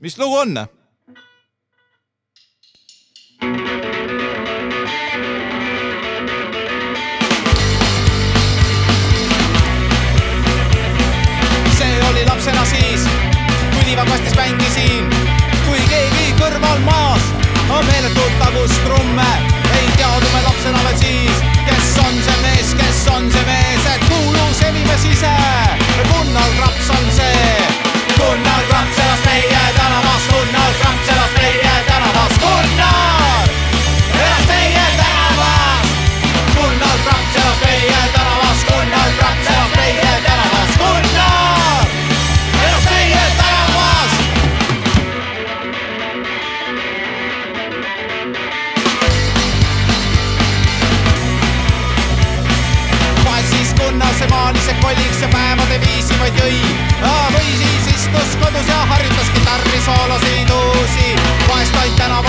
mis lugu on? see oli lapsena siis, kui liivakastis mängisin, kui keegi kõrval maas, meeletult tagus trumme see maanisek kolliks ja päevade viisi vaid jõi. või siis istus kodus ja harjutas kitarri soolosid uusi, vahest vaid tänava